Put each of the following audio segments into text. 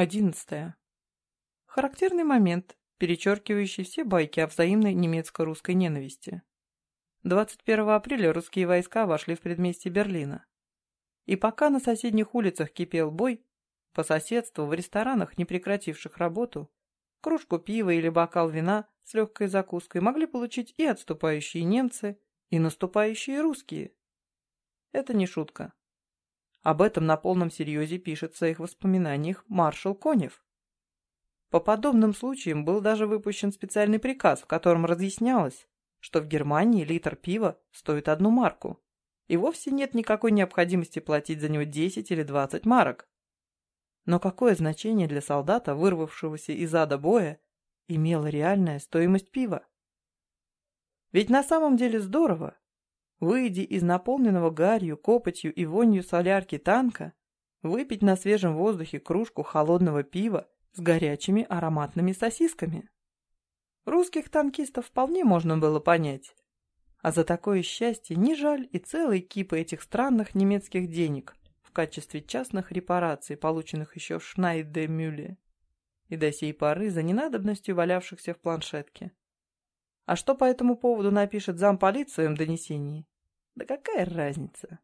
Одиннадцатое. Характерный момент, перечеркивающий все байки о взаимной немецко-русской ненависти. 21 апреля русские войска вошли в предместье Берлина. И пока на соседних улицах кипел бой, по соседству в ресторанах, не прекративших работу, кружку пива или бокал вина с легкой закуской могли получить и отступающие немцы, и наступающие русские. Это не шутка. Об этом на полном серьезе пишет в своих воспоминаниях маршал Конев. По подобным случаям был даже выпущен специальный приказ, в котором разъяснялось, что в Германии литр пива стоит одну марку, и вовсе нет никакой необходимости платить за него 10 или 20 марок. Но какое значение для солдата, вырвавшегося из ада боя, имела реальная стоимость пива? Ведь на самом деле здорово, выйдя из наполненного гарью, копотью и вонью солярки танка, выпить на свежем воздухе кружку холодного пива с горячими ароматными сосисками. Русских танкистов вполне можно было понять. А за такое счастье не жаль и целой кипы этих странных немецких денег в качестве частных репараций, полученных еще в Шнайде-Мюле, и до сей поры за ненадобностью валявшихся в планшетке. А что по этому поводу напишет замполит в своем донесении? Да какая разница?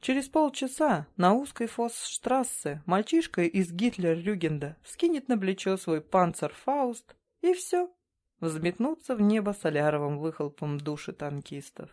Через полчаса на узкой Фоссштрассе мальчишка из Гитлер-Рюгенда вскинет на плечо свой панцерфауст, и все, взметнуться в небо соляровым выхлопом души танкистов.